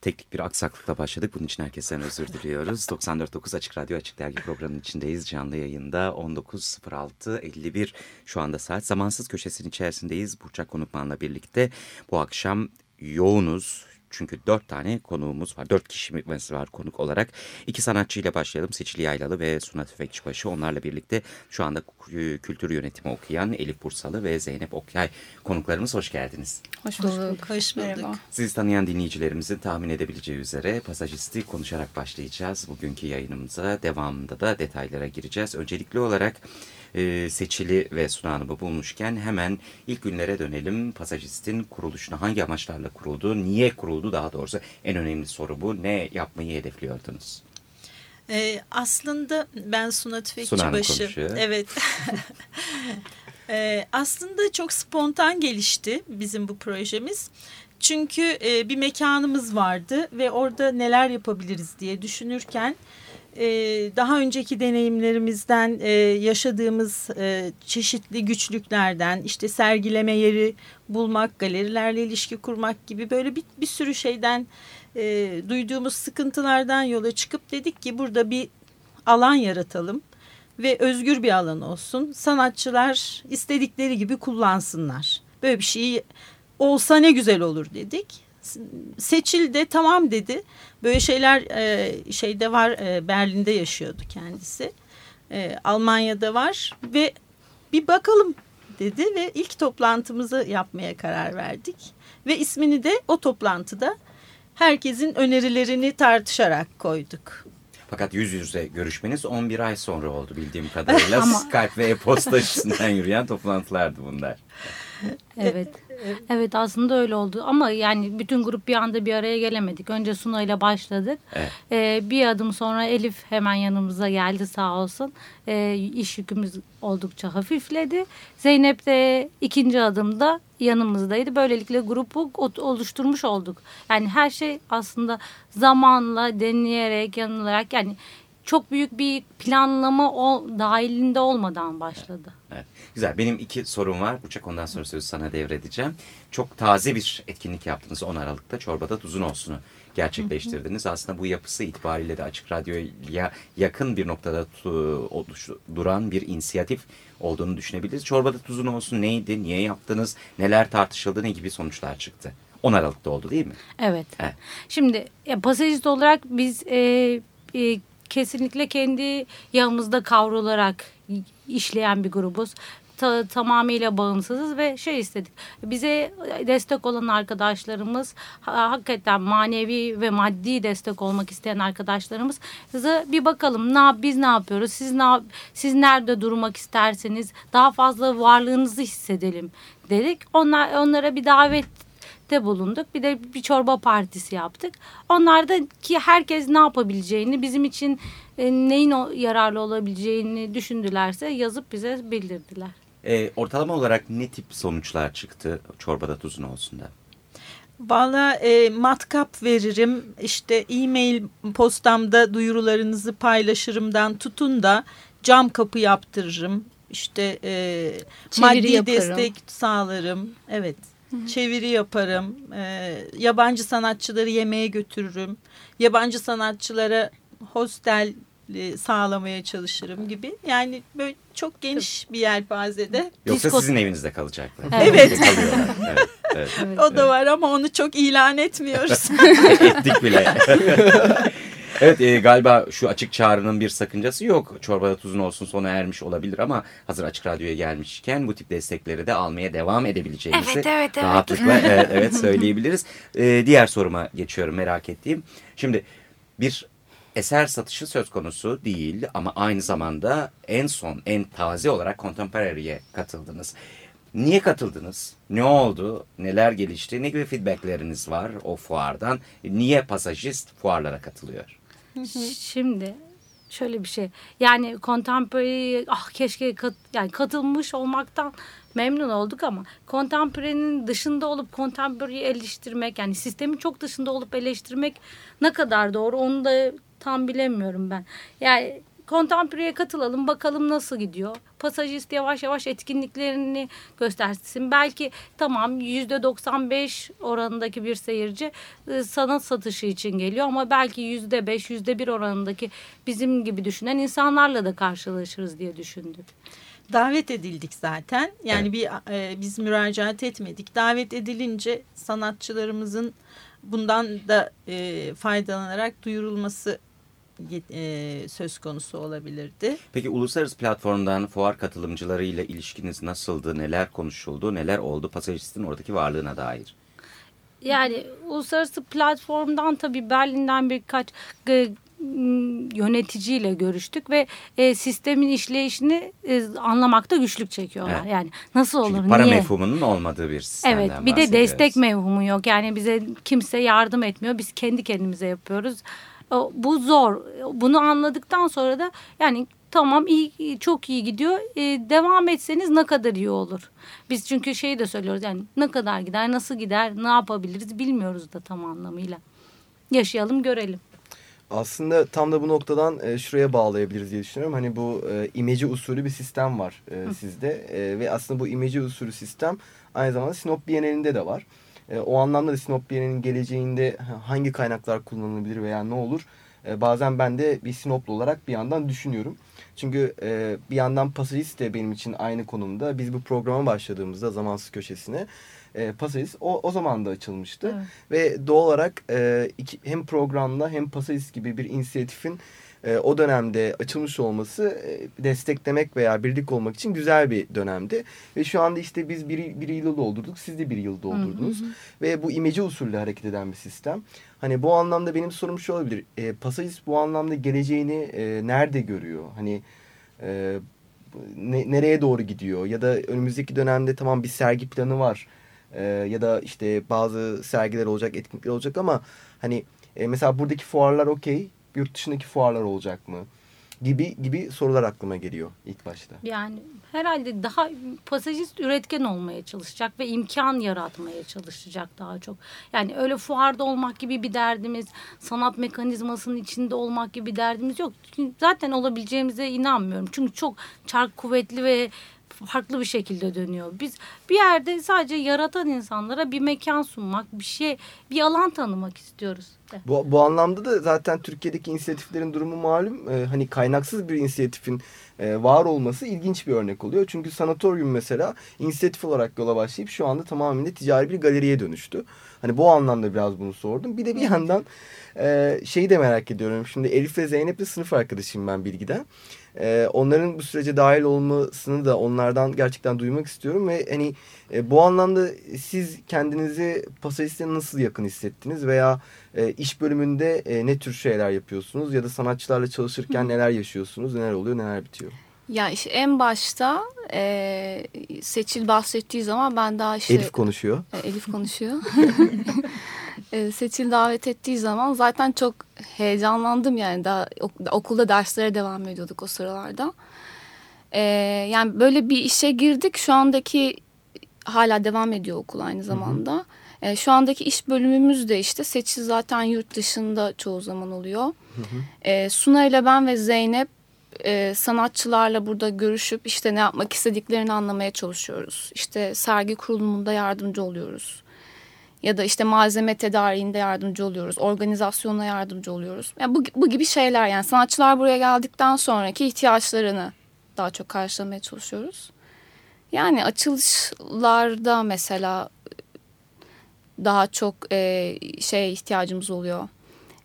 Teknik bir aksaklıkla başladık. Bunun için herkesten özür diliyoruz. 94.9 Açık Radyo Açık Dergi programının içindeyiz. Canlı yayında 19.06.51 şu anda saat. Zamansız köşesinin içerisindeyiz. Burçak Konukman'la birlikte bu akşam yoğunuz. Çünkü dört tane konuğumuz var. Dört kişimiz var konuk olarak. İki sanatçıyla başlayalım. Seçili Yaylalı ve Suna Tüfekçibaşı. Onlarla birlikte şu anda kültür yönetimi okuyan Elif Bursalı ve Zeynep Okyay konuklarımız. Hoş geldiniz. Hoş bulduk. Hoş bulduk. Sizi tanıyan dinleyicilerimizin tahmin edebileceği üzere pasajisti konuşarak başlayacağız. Bugünkü yayınımıza devamında da detaylara gireceğiz. Öncelikli olarak e, Seçili ve Suna Hanım'ı bulmuşken hemen ilk günlere dönelim. Pasajist'in kuruluşuna hangi amaçlarla kuruldu, niye kuruldu daha doğrusu en önemli soru bu. Ne yapmayı hedefliyordunuz? Ee, aslında ben Suna Tüfekçibaşı. Evet. ee, aslında çok spontan gelişti bizim bu projemiz. Çünkü e, bir mekanımız vardı ve orada neler yapabiliriz diye düşünürken e, daha önceki deneyimlerimizden e, yaşadığımız e, çeşitli güçlüklerden işte sergileme yeri bulmak, galerilerle ilişki kurmak gibi böyle bir, bir sürü şeyden duyduğumuz sıkıntılardan yola çıkıp dedik ki burada bir alan yaratalım ve özgür bir alan olsun. Sanatçılar istedikleri gibi kullansınlar. Böyle bir şey olsa ne güzel olur dedik Seçil de tamam dedi. Böyle şeyler e, şeyde var e, Berlin'de yaşıyordu kendisi. E, Almanya'da var ve bir bakalım dedi ve ilk toplantımızı yapmaya karar verdik. Ve ismini de o toplantıda herkesin önerilerini tartışarak koyduk. Fakat yüz yüze görüşmeniz 11 ay sonra oldu bildiğim kadarıyla. Ama... Skype ve e-posta üstünden yürüyen toplantılardı bunlar. Evet. Evet aslında öyle oldu ama yani bütün grup bir anda bir araya gelemedik. Önce Suna ile başladık. Evet. Ee, bir adım sonra Elif hemen yanımıza geldi sağ olsun. Ee, iş yükümüz oldukça hafifledi. Zeynep de ikinci adımda yanımızdaydı. Böylelikle grubu oluşturmuş olduk. Yani her şey aslında zamanla deneyerek yanılarak yani çok büyük bir planlama o, dahilinde olmadan başladı. Evet. Güzel. Benim iki sorum var. Uçak ondan sonra sözü sana devredeceğim. Çok taze bir etkinlik yaptınız 10 Aralık'ta. Çorbada Tuzun Olsun'u gerçekleştirdiniz. Aslında bu yapısı itibariyle de Açık Radyo'ya yakın bir noktada duran bir inisiyatif olduğunu düşünebiliriz. Çorbada Tuzun Olsun neydi? Niye yaptınız? Neler tartışıldı? Ne gibi sonuçlar çıktı? 10 Aralık'ta oldu değil mi? Evet. evet. Şimdi ya, pasajist olarak biz e, e, kesinlikle kendi yanımızda kavrularak işleyen bir grubuz. Ta, tamamıyla bağımsızız ve şey istedik. Bize destek olan arkadaşlarımız hakikaten manevi ve maddi destek olmak isteyen arkadaşlarımız bir bakalım ne biz ne yapıyoruz? Siz ne siz nerede durmak isterseniz daha fazla varlığınızı hissedelim dedik. Onlar onlara bir davet de bulunduk. Bir de bir çorba partisi yaptık. Onlar da ki herkes ne yapabileceğini, bizim için e, neyin yararlı olabileceğini düşündülerse yazıp bize bildirdiler. E, ortalama olarak ne tip sonuçlar çıktı çorbada tuzun olsun da? Valla e, matkap veririm işte e-mail postamda duyurularınızı paylaşırımdan tutun da cam kapı yaptırırım işte e, maddi yaparım. destek sağlarım evet Çeviri yaparım. E, yabancı sanatçıları yemeğe götürürüm. Yabancı sanatçılara hostel e, sağlamaya çalışırım gibi. Yani böyle çok geniş bir yelpazede. Yoksa Disko... sizin evinizde kalacaklar. Evet. evet. evet, evet. O da var ama onu çok ilan etmiyoruz. Ettik bile. Evet e, galiba şu açık çağrının bir sakıncası yok. Çorbada tuzun olsun sona ermiş olabilir ama hazır açık radyoya gelmişken bu tip destekleri de almaya devam edebileceğimizi evet, evet, evet. rahatlıkla evet, evet söyleyebiliriz. E, diğer soruma geçiyorum merak ettiğim. Şimdi bir eser satışı söz konusu değil ama aynı zamanda en son en taze olarak Contemporary'e katıldınız. Niye katıldınız? Ne oldu? Neler gelişti? Ne gibi feedbackleriniz var o fuardan? Niye pasajist fuarlara katılıyor? Şimdi şöyle bir şey. Yani contemporary ah keşke kat, yani katılmış olmaktan memnun olduk ama contemporary'nin dışında olup contemporary'i eleştirmek yani sistemin çok dışında olup eleştirmek ne kadar doğru onu da tam bilemiyorum ben. Yani Contemporary'e katılalım bakalım nasıl gidiyor. Pasajist yavaş yavaş etkinliklerini göstersin. Belki tamam yüzde 95 oranındaki bir seyirci e, sanat satışı için geliyor ama belki yüzde 5 yüzde 1 oranındaki bizim gibi düşünen insanlarla da karşılaşırız diye düşündük. Davet edildik zaten. Yani bir e, biz müracaat etmedik. Davet edilince sanatçılarımızın bundan da e, faydalanarak duyurulması e, söz konusu olabilirdi. Peki uluslararası platformdan fuar katılımcılarıyla ilişkiniz nasıldı? Neler konuşuldu? Neler oldu pasajistin oradaki varlığına dair? Yani uluslararası platformdan tabii Berlin'den birkaç yöneticiyle görüştük ve e, sistemin işleyişini e, anlamakta güçlük çekiyorlar. Evet. Yani nasıl olur? Çünkü para niye? mefhumunun olmadığı bir sistemden Evet bir de destek mevhumu yok. Yani bize kimse yardım etmiyor. Biz kendi kendimize yapıyoruz bu zor. Bunu anladıktan sonra da yani tamam iyi çok iyi gidiyor. E, devam etseniz ne kadar iyi olur. Biz çünkü şeyi de söylüyoruz yani ne kadar gider, nasıl gider, ne yapabiliriz bilmiyoruz da tam anlamıyla. Yaşayalım, görelim. Aslında tam da bu noktadan e, şuraya bağlayabiliriz diye düşünüyorum. Hani bu e, imece usulü bir sistem var e, sizde e, ve aslında bu imece usulü sistem aynı zamanda Sinop Bienalinde de var. E, o anlamda da Sinop Bienali'nin geleceğinde hangi kaynaklar kullanılabilir veya ne olur? E, bazen ben de bir Sinoplu olarak bir yandan düşünüyorum. Çünkü e, bir yandan Pasajist de benim için aynı konumda. Biz bu programa başladığımızda zamansız köşesine e, Pasajist o, o zaman da açılmıştı. Evet. Ve doğal olarak e, iki, hem programla hem Pasajist gibi bir inisiyatifin e, o dönemde açılmış olması e, desteklemek veya birlik olmak için güzel bir dönemdi. Ve şu anda işte biz bir, bir yılı doldurduk, siz de bir yıl doldurdunuz. Hı hı. Ve bu imece usulü hareket eden bir sistem. Hani bu anlamda benim sorum şu olabilir. E, Pasajist bu anlamda geleceğini e, nerede görüyor? Hani e, ne, nereye doğru gidiyor? Ya da önümüzdeki dönemde tamam bir sergi planı var. E, ya da işte bazı sergiler olacak, etkinlikler olacak ama hani e, mesela buradaki fuarlar okey yurt dışındaki fuarlar olacak mı? gibi gibi sorular aklıma geliyor ilk başta. Yani herhalde daha pasajist üretken olmaya çalışacak ve imkan yaratmaya çalışacak daha çok. Yani öyle fuarda olmak gibi bir derdimiz, sanat mekanizmasının içinde olmak gibi bir derdimiz yok. Zaten olabileceğimize inanmıyorum. Çünkü çok çark kuvvetli ve farklı bir şekilde dönüyor. Biz bir yerde sadece yaratan insanlara bir mekan sunmak, bir şey, bir alan tanımak istiyoruz. Bu, bu anlamda da zaten Türkiye'deki inisiyatiflerin durumu malum. Ee, hani kaynaksız bir inisiyatifin e, var olması ilginç bir örnek oluyor. Çünkü sanatoryum mesela inisiyatif olarak yola başlayıp şu anda tamamen de ticari bir galeriye dönüştü. Hani bu anlamda biraz bunu sordum. Bir de bir yandan e, şeyi de merak ediyorum. Şimdi Elif ve Zeynep de sınıf arkadaşıyım ben Bilgi'den. E, onların bu sürece dahil olmasını da onlardan gerçekten duymak istiyorum. Ve hani e, bu anlamda siz kendinizi pasajiste nasıl yakın hissettiniz? Veya e, iş bölümünde e, ne tür şeyler yapıyorsunuz? Ya da sanatçılarla çalışırken neler yaşıyorsunuz? Neler oluyor, neler bitiyor? Ya işte en başta e, Seçil bahsettiği zaman ben daha işte... Elif konuşuyor. E, Elif konuşuyor. e, Seçil davet ettiği zaman zaten çok heyecanlandım yani. Daha okulda derslere devam ediyorduk o sıralarda. E, yani böyle bir işe girdik. Şu andaki hala devam ediyor okul aynı zamanda. Hı hı. E, şu andaki iş bölümümüz de işte Seçil zaten yurt dışında çoğu zaman oluyor. Hı hı. E, Suna ile ben ve Zeynep e, sanatçılarla burada görüşüp işte ne yapmak istediklerini anlamaya çalışıyoruz. İşte sergi kurulumunda yardımcı oluyoruz. Ya da işte malzeme tedariğinde yardımcı oluyoruz. Organizasyonuna yardımcı oluyoruz. Yani bu, bu gibi şeyler yani sanatçılar buraya geldikten sonraki ihtiyaçlarını daha çok karşılamaya çalışıyoruz. Yani açılışlarda mesela daha çok e, şey ihtiyacımız oluyor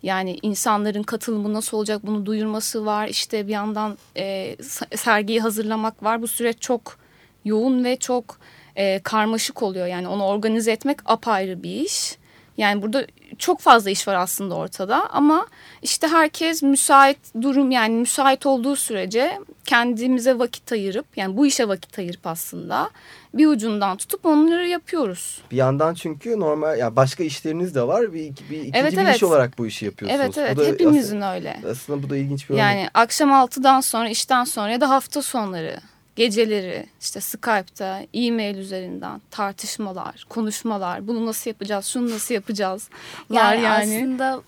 yani insanların katılımı nasıl olacak bunu duyurması var. İşte bir yandan e, sergiyi hazırlamak var. Bu süreç çok yoğun ve çok e, karmaşık oluyor. Yani onu organize etmek apayrı bir iş. Yani burada çok fazla iş var aslında ortada ama işte herkes müsait durum yani müsait olduğu sürece kendimize vakit ayırıp yani bu işe vakit ayırıp aslında bir ucundan tutup onları yapıyoruz. Bir yandan çünkü normal yani başka işleriniz de var. Bir, bir ikinci Evet, bir evet. iş olarak bu işi yapıyorsunuz. Evet evet Bu da hepimizin öyle. Aslında, aslında bu da ilginç bir örnek. Yani akşam 6'dan sonra işten sonra ya da hafta sonları geceleri işte Skype'ta, e-mail üzerinden tartışmalar, konuşmalar, bunu nasıl yapacağız, şunu nasıl yapacağız var Yani, yani. aslında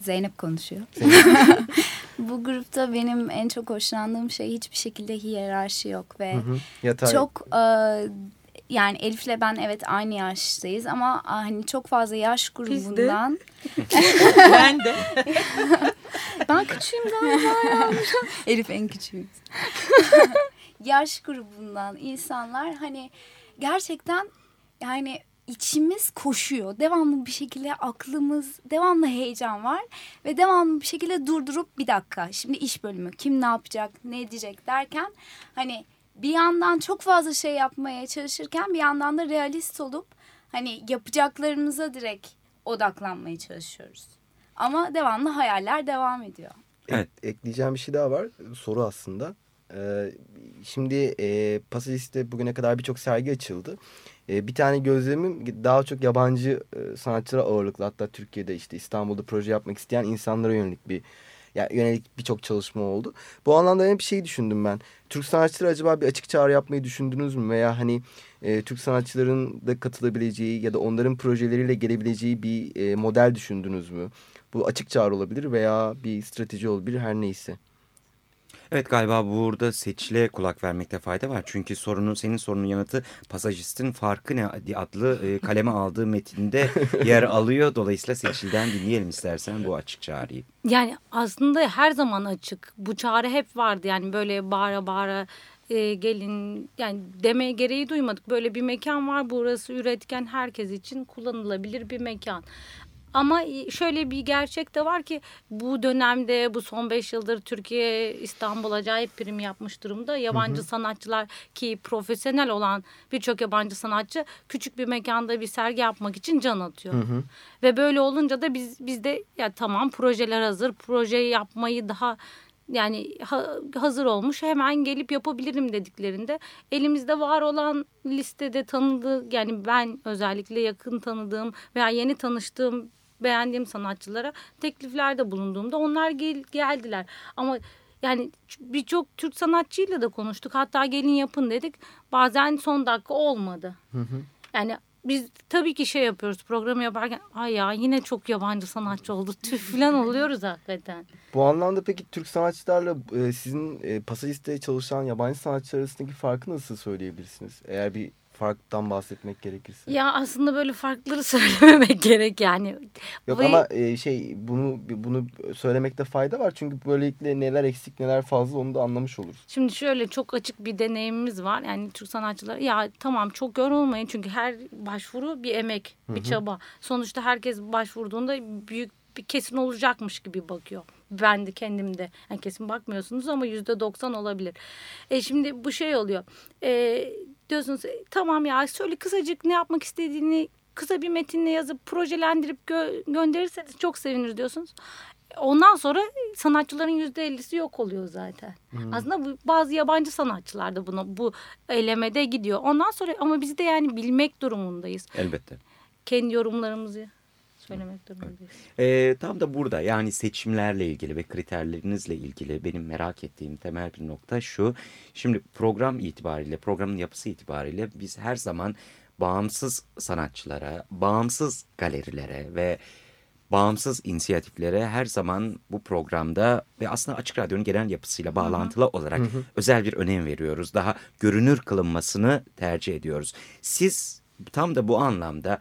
Zeynep konuşuyor. Bu grupta benim en çok hoşlandığım şey hiçbir şekilde hiyerarşi yok ve Hı hı. Çok e, yani Elif'le ben evet aynı yaştayız ama hani çok fazla yaş grubundan Ben de. ben küçüğüm galiba. Elif en küçüğümüz. Yaş grubundan insanlar hani gerçekten yani içimiz koşuyor. Devamlı bir şekilde aklımız, devamlı heyecan var ve devamlı bir şekilde durdurup bir dakika şimdi iş bölümü kim ne yapacak, ne edecek derken hani bir yandan çok fazla şey yapmaya çalışırken bir yandan da realist olup hani yapacaklarımıza direkt odaklanmaya çalışıyoruz. Ama devamlı hayaller devam ediyor. Evet. Ekleyeceğim bir şey daha var. Soru aslında. Ee, şimdi e, Pasajist'te bugüne kadar birçok sergi açıldı. E, bir tane gözlemim daha çok yabancı e, sanatçılara ağırlıklı. Hatta Türkiye'de işte İstanbul'da proje yapmak isteyen insanlara yönelik bir yani yönelik birçok çalışma oldu. Bu anlamda hep şey düşündüm ben. Türk sanatçıları acaba bir açık çağrı yapmayı düşündünüz mü? Veya hani e, Türk sanatçıların da katılabileceği ya da onların projeleriyle gelebileceği bir e, model düşündünüz mü? Bu açık çağrı olabilir veya bir strateji olabilir her neyse. Evet galiba burada seçile kulak vermekte fayda var. Çünkü sorunun senin sorunun yanıtı pasajistin farkı ne adlı e, kaleme aldığı metinde yer alıyor. Dolayısıyla seçilden dinleyelim istersen bu açık çağrıyı. Yani aslında her zaman açık. Bu çağrı hep vardı. Yani böyle bağıra bağıra e, gelin yani demeye gereği duymadık. Böyle bir mekan var. Burası üretken herkes için kullanılabilir bir mekan. Ama şöyle bir gerçek de var ki bu dönemde bu son beş yıldır Türkiye İstanbul acayip prim yapmış durumda. Yabancı hı hı. sanatçılar ki profesyonel olan birçok yabancı sanatçı küçük bir mekanda bir sergi yapmak için can atıyor. Hı hı. Ve böyle olunca da biz bizde ya tamam projeler hazır. Projeyi yapmayı daha yani ha, hazır olmuş hemen gelip yapabilirim dediklerinde elimizde var olan listede tanıdığı yani ben özellikle yakın tanıdığım veya yeni tanıştığım beğendiğim sanatçılara tekliflerde bulunduğumda onlar gel, geldiler. Ama yani birçok Türk sanatçıyla da konuştuk. Hatta gelin yapın dedik. Bazen son dakika olmadı. Hı hı. Yani biz tabii ki şey yapıyoruz programı yaparken ay ya yine çok yabancı sanatçı oldu tüh falan oluyoruz hakikaten. Bu anlamda peki Türk sanatçılarla e, sizin e, Pasajist'te çalışan yabancı sanatçılar arasındaki farkı nasıl söyleyebilirsiniz? Eğer bir farktan bahsetmek gerekirse. Ya aslında böyle farkları söylememek gerek yani. Yok Ve... ama e, şey bunu bunu söylemekte fayda var. Çünkü böylelikle neler eksik neler fazla onu da anlamış oluruz. Şimdi şöyle çok açık bir deneyimimiz var. Yani Türk sanatçılar ya tamam çok yorulmayın. Çünkü her başvuru bir emek, bir Hı -hı. çaba. Sonuçta herkes başvurduğunda büyük bir kesin olacakmış gibi bakıyor. Ben de kendimde. Yani kesin bakmıyorsunuz ama yüzde doksan olabilir. E şimdi bu şey oluyor. E, diyorsunuz e, tamam ya şöyle kısacık ne yapmak istediğini kısa bir metinle yazıp projelendirip gö gönderirseniz çok sevinir diyorsunuz. Ondan sonra sanatçıların yüzde ellisi yok oluyor zaten. Hmm. Aslında bu, bazı yabancı sanatçılar da buna bu elemede gidiyor. Ondan sonra ama biz de yani bilmek durumundayız. Elbette. Kendi yorumlarımızı söylemek durumundayız. Ee, tam da burada yani seçimlerle ilgili ve kriterlerinizle ilgili benim merak ettiğim temel bir nokta şu. Şimdi program itibariyle, programın yapısı itibariyle biz her zaman bağımsız sanatçılara, bağımsız galerilere ve bağımsız inisiyatiflere her zaman bu programda ve aslında Açık Radyo'nun genel yapısıyla bağlantılı hı hı. olarak hı hı. özel bir önem veriyoruz. Daha görünür kılınmasını tercih ediyoruz. Siz tam da bu anlamda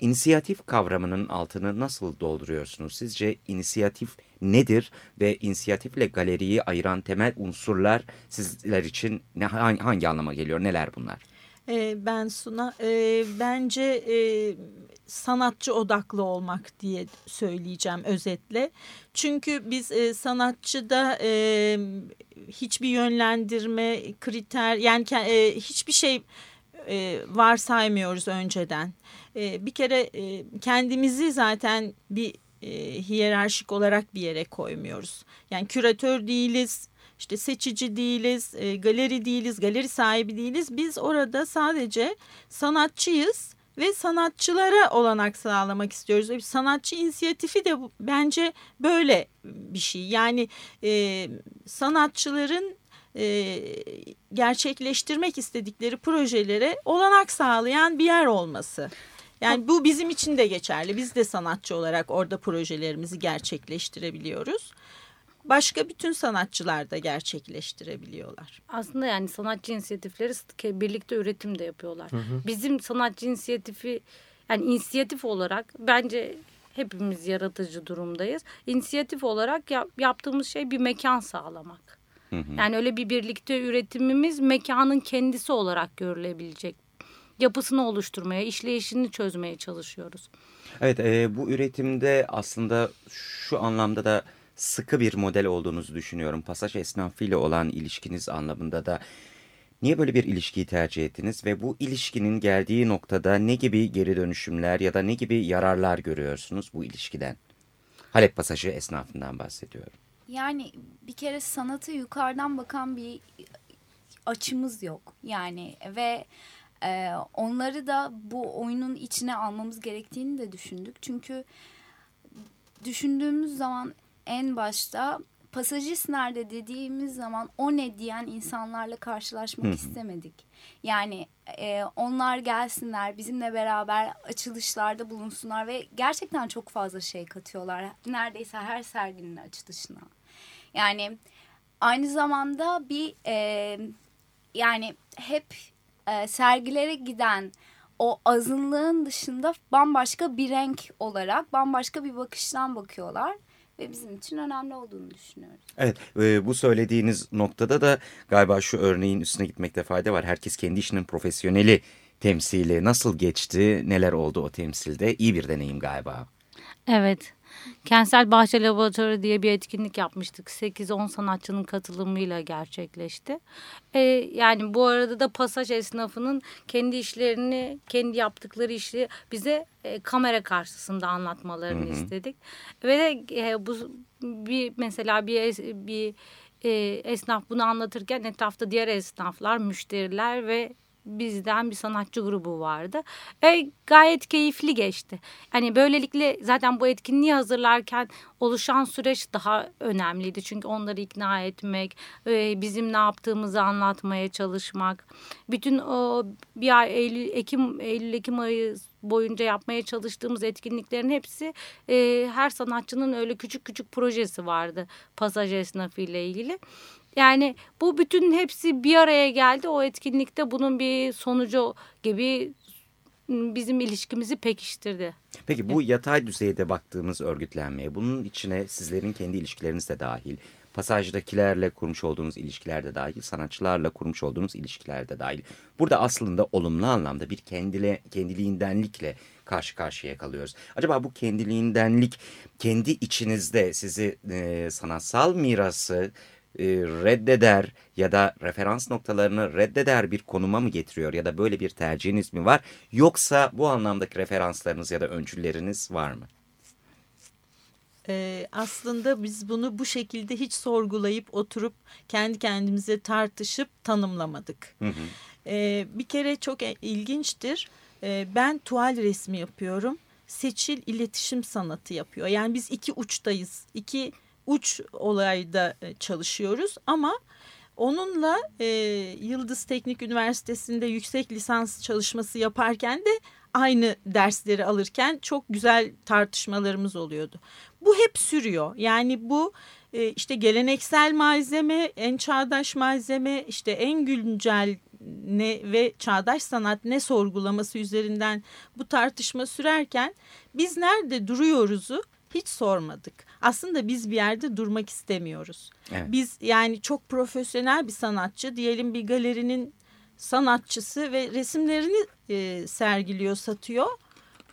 İnisiyatif kavramının altını nasıl dolduruyorsunuz? Sizce inisiyatif nedir ve inisiyatifle galeriyi ayıran temel unsurlar sizler için ne, hangi, hangi anlama geliyor? Neler bunlar? E, ben Suna, e, bence e, sanatçı odaklı olmak diye söyleyeceğim özetle. Çünkü biz e, sanatçıda e, hiçbir yönlendirme, kriter yani e, hiçbir şey e, varsaymıyoruz önceden. E, bir kere e, kendimizi zaten bir e, hiyerarşik olarak bir yere koymuyoruz. Yani küratör değiliz, işte seçici değiliz, e, galeri değiliz, galeri sahibi değiliz. Biz orada sadece sanatçıyız ve sanatçılara olanak sağlamak istiyoruz. Bir sanatçı inisiyatifi de bence böyle bir şey. Yani e, sanatçıların e, gerçekleştirmek istedikleri projelere olanak sağlayan bir yer olması. Yani bu bizim için de geçerli. Biz de sanatçı olarak orada projelerimizi gerçekleştirebiliyoruz. Başka bütün sanatçılar da gerçekleştirebiliyorlar. Aslında yani sanatçı inisiyatifleri birlikte üretim de yapıyorlar. Hı hı. Bizim sanatçı inisiyatifi yani inisiyatif olarak bence hepimiz yaratıcı durumdayız. İnisiyatif olarak yap, yaptığımız şey bir mekan sağlamak. Hı hı. Yani öyle bir birlikte üretimimiz mekanın kendisi olarak görülebilecek yapısını oluşturmaya, işleyişini çözmeye çalışıyoruz. Evet, e, bu üretimde aslında şu anlamda da sıkı bir model olduğunuzu düşünüyorum. Pasaj esnafıyla olan ilişkiniz anlamında da niye böyle bir ilişkiyi tercih ettiniz ve bu ilişkinin geldiği noktada ne gibi geri dönüşümler ya da ne gibi yararlar görüyorsunuz bu ilişkiden? Halep Pasajı esnafından bahsediyorum. Yani bir kere sanatı yukarıdan bakan bir açımız yok. Yani ve ee, onları da bu oyunun içine almamız gerektiğini de düşündük. Çünkü düşündüğümüz zaman en başta pasajist nerede dediğimiz zaman o ne diyen insanlarla karşılaşmak Hı. istemedik. Yani e, onlar gelsinler bizimle beraber açılışlarda bulunsunlar ve gerçekten çok fazla şey katıyorlar. Neredeyse her serginin açılışına. Yani aynı zamanda bir e, yani hep e, sergilere giden o azınlığın dışında bambaşka bir renk olarak bambaşka bir bakıştan bakıyorlar ve bizim için önemli olduğunu düşünüyoruz. Evet e, bu söylediğiniz noktada da galiba şu örneğin üstüne gitmekte fayda var. Herkes kendi işinin profesyoneli temsili nasıl geçti neler oldu o temsilde iyi bir deneyim galiba. Evet Kentsel Bahçe Laboratuvarı diye bir etkinlik yapmıştık. 8-10 sanatçının katılımıyla gerçekleşti. Ee, yani bu arada da pasaj esnafının kendi işlerini, kendi yaptıkları işi bize e, kamera karşısında anlatmalarını hı hı. istedik. Ve de e, bu bir mesela bir bir e, esnaf bunu anlatırken etrafta diğer esnaflar, müşteriler ve bizden bir sanatçı grubu vardı. Ve gayet keyifli geçti. Hani böylelikle zaten bu etkinliği hazırlarken oluşan süreç daha önemliydi. Çünkü onları ikna etmek, e, bizim ne yaptığımızı anlatmaya çalışmak. Bütün o bir ay Eylül, Ekim, Eylül, Ekim ayı boyunca yapmaya çalıştığımız etkinliklerin hepsi e, her sanatçının öyle küçük küçük projesi vardı pasaj esnafı ile ilgili. Yani bu bütün hepsi bir araya geldi. O etkinlikte bunun bir sonucu gibi bizim ilişkimizi pekiştirdi. Peki bu yatay düzeyde baktığımız örgütlenmeye bunun içine sizlerin kendi ilişkileriniz de dahil, pasajdakilerle kurmuş olduğunuz ilişkiler de dahil, sanatçılarla kurmuş olduğunuz ilişkiler de dahil. Burada aslında olumlu anlamda bir kendile, kendiliğindenlikle karşı karşıya kalıyoruz. Acaba bu kendiliğindenlik kendi içinizde sizi e, sanatsal mirası e, reddeder ya da referans noktalarını reddeder bir konuma mı getiriyor ya da böyle bir tercihiniz mi var? Yoksa bu anlamdaki referanslarınız ya da öncülleriniz var mı? Ee, aslında biz bunu bu şekilde hiç sorgulayıp oturup kendi kendimize tartışıp tanımlamadık. Hı hı. Ee, bir kere çok e, ilginçtir. Ee, ben tuval resmi yapıyorum. Seçil iletişim sanatı yapıyor. Yani biz iki uçtayız. İki uç olayda e, çalışıyoruz ama onunla e, Yıldız Teknik Üniversitesi'nde yüksek lisans çalışması yaparken de aynı dersleri alırken çok güzel tartışmalarımız oluyordu. Bu hep sürüyor. Yani bu e, işte geleneksel malzeme, en çağdaş malzeme, işte en güncel ne ve çağdaş sanat ne sorgulaması üzerinden bu tartışma sürerken biz nerede duruyoruzu hiç sormadık. Aslında biz bir yerde durmak istemiyoruz. Evet. Biz yani çok profesyonel bir sanatçı diyelim bir galerinin sanatçısı ve resimlerini e, sergiliyor, satıyor.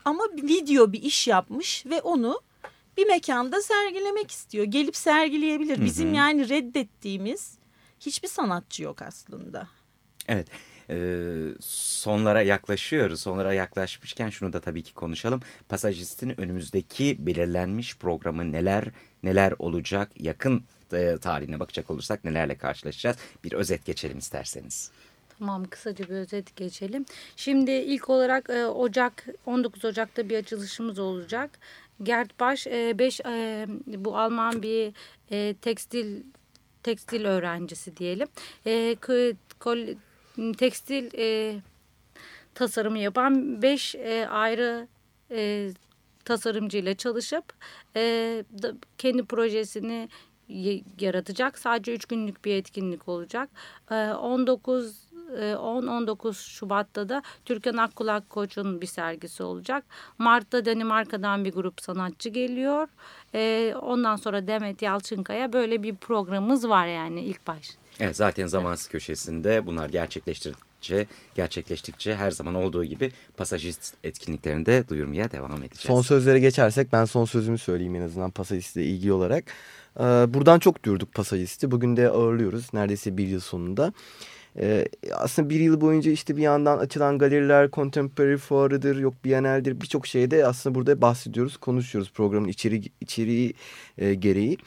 Ama video bir iş yapmış ve onu bir mekanda sergilemek istiyor. Gelip sergileyebilir. Bizim hı hı. yani reddettiğimiz hiçbir sanatçı yok aslında. Evet. E, sonlara yaklaşıyoruz. Sonlara yaklaşmışken şunu da tabii ki konuşalım. Pasajistin önümüzdeki belirlenmiş programı neler neler olacak yakın e, tarihine bakacak olursak nelerle karşılaşacağız? Bir özet geçelim isterseniz. Tamam kısaca bir özet geçelim. Şimdi ilk olarak e, Ocak 19 Ocak'ta bir açılışımız olacak. Gert Baş 5 e, e, bu Alman bir e, tekstil tekstil öğrencisi diyelim. E, tekstil e, tasarımı yapan 5 e, ayrı e, tasarımcıyla çalışıp e, da, kendi projesini yaratacak. Sadece 3 günlük bir etkinlik olacak. E, 19 10-19 Şubat'ta da Türkan Akkulak Koç'un bir sergisi olacak. Mart'ta Danimarka'dan bir grup sanatçı geliyor. E, ondan sonra Demet Yalçınkaya böyle bir programımız var yani ilk baş. Evet zaten zamansız köşesinde bunlar gerçekleştirdikçe gerçekleştikçe her zaman olduğu gibi pasajist etkinliklerinde duyurmaya devam edeceğiz. Son sözlere geçersek ben son sözümü söyleyeyim en azından pasajistle ilgili olarak. Buradan çok duyurduk pasajisti. Bugün de ağırlıyoruz neredeyse bir yıl sonunda. Ee, aslında bir yıl boyunca işte bir yandan açılan galeriler, contemporary fuarıdır, yok Biennale'dir birçok şeyde aslında burada bahsediyoruz, konuşuyoruz programın içeri, içeriği e, gereği.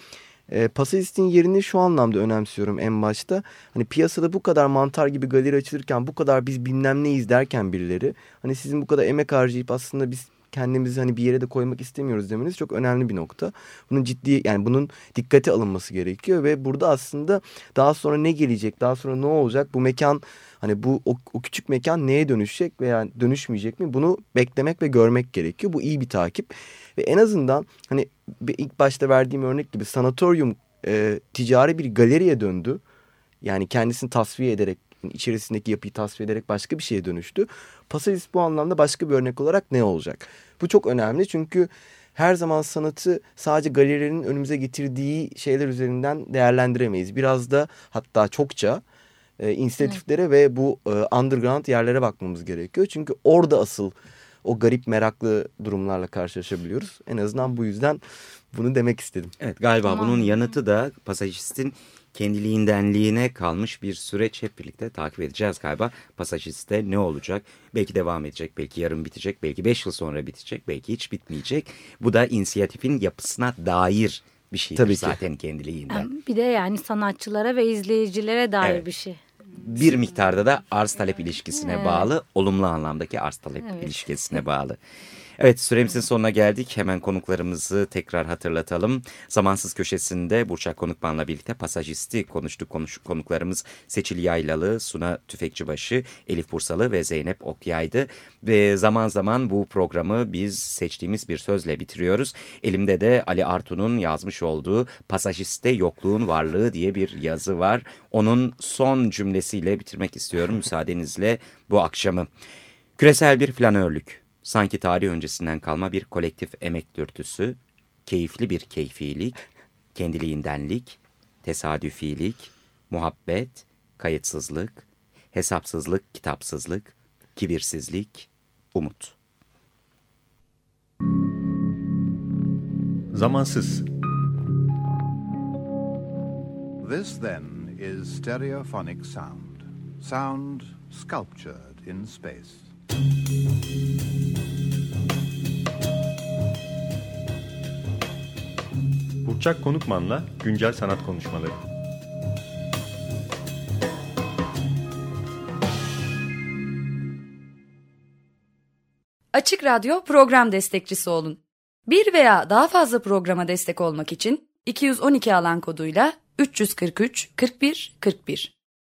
E, Pasajist'in yerini şu anlamda önemsiyorum en başta. Hani piyasada bu kadar mantar gibi galeri açılırken bu kadar biz bilmem neyiz derken birileri. Hani sizin bu kadar emek harcayıp aslında biz kendimizi hani bir yere de koymak istemiyoruz demeniz çok önemli bir nokta. Bunun ciddi yani bunun dikkate alınması gerekiyor ve burada aslında daha sonra ne gelecek, daha sonra ne olacak bu mekan hani bu o, o küçük mekan neye dönüşecek veya dönüşmeyecek mi bunu beklemek ve görmek gerekiyor. Bu iyi bir takip ve en azından hani ilk başta verdiğim örnek gibi sanatoryum e, ticari bir galeriye döndü. Yani kendisini tasfiye ederek içerisindeki yapıyı tasfiye ederek başka bir şeye dönüştü. Pasalis bu anlamda başka bir örnek olarak ne olacak? Bu çok önemli çünkü her zaman sanatı sadece galerilerin önümüze getirdiği şeyler üzerinden değerlendiremeyiz. Biraz da hatta çokça e, inisiyatiflere evet. ve bu e, underground yerlere bakmamız gerekiyor. Çünkü orada asıl o garip meraklı durumlarla karşılaşabiliyoruz. En azından bu yüzden bunu demek istedim. Evet galiba tamam. bunun yanıtı da pasajistin kendiliğindenliğine kalmış bir süreç hep birlikte takip edeceğiz galiba. Pasajiste ne olacak? Belki devam edecek, belki yarın bitecek, belki beş yıl sonra bitecek, belki hiç bitmeyecek. Bu da inisiyatifin yapısına dair bir şey Tabii zaten kendiliğinden. Bir de yani sanatçılara ve izleyicilere dair evet. bir şey bir miktarda da arz talep ilişkisine evet. bağlı, olumlu anlamdaki arz talep evet. ilişkisine bağlı. Evet süremizin sonuna geldik. Hemen konuklarımızı tekrar hatırlatalım. Zamansız köşesinde Burçak Konukman'la birlikte pasajisti konuştuk. Konuş, konuklarımız Seçil Yaylalı, Suna Tüfekçibaşı, Elif Bursalı ve Zeynep Okyay'dı. Ve zaman zaman bu programı biz seçtiğimiz bir sözle bitiriyoruz. Elimde de Ali Artun'un yazmış olduğu Pasajiste Yokluğun Varlığı diye bir yazı var. Onun son cümlesiyle bitirmek istiyorum müsaadenizle bu akşamı. Küresel bir flanörlük, sanki tarih öncesinden kalma bir kolektif emek dürtüsü, keyifli bir keyfilik, kendiliğindenlik, tesadüfilik, muhabbet, kayıtsızlık, hesapsızlık, kitapsızlık, kibirsizlik, umut. Zamansız This then is stereophonic sound. Sound sculptured in space. Burçak Konukman'la güncel sanat konuşmaları. Açık Radyo program destekçisi olun. Bir veya daha fazla programa destek olmak için 212 alan koduyla 343 41 41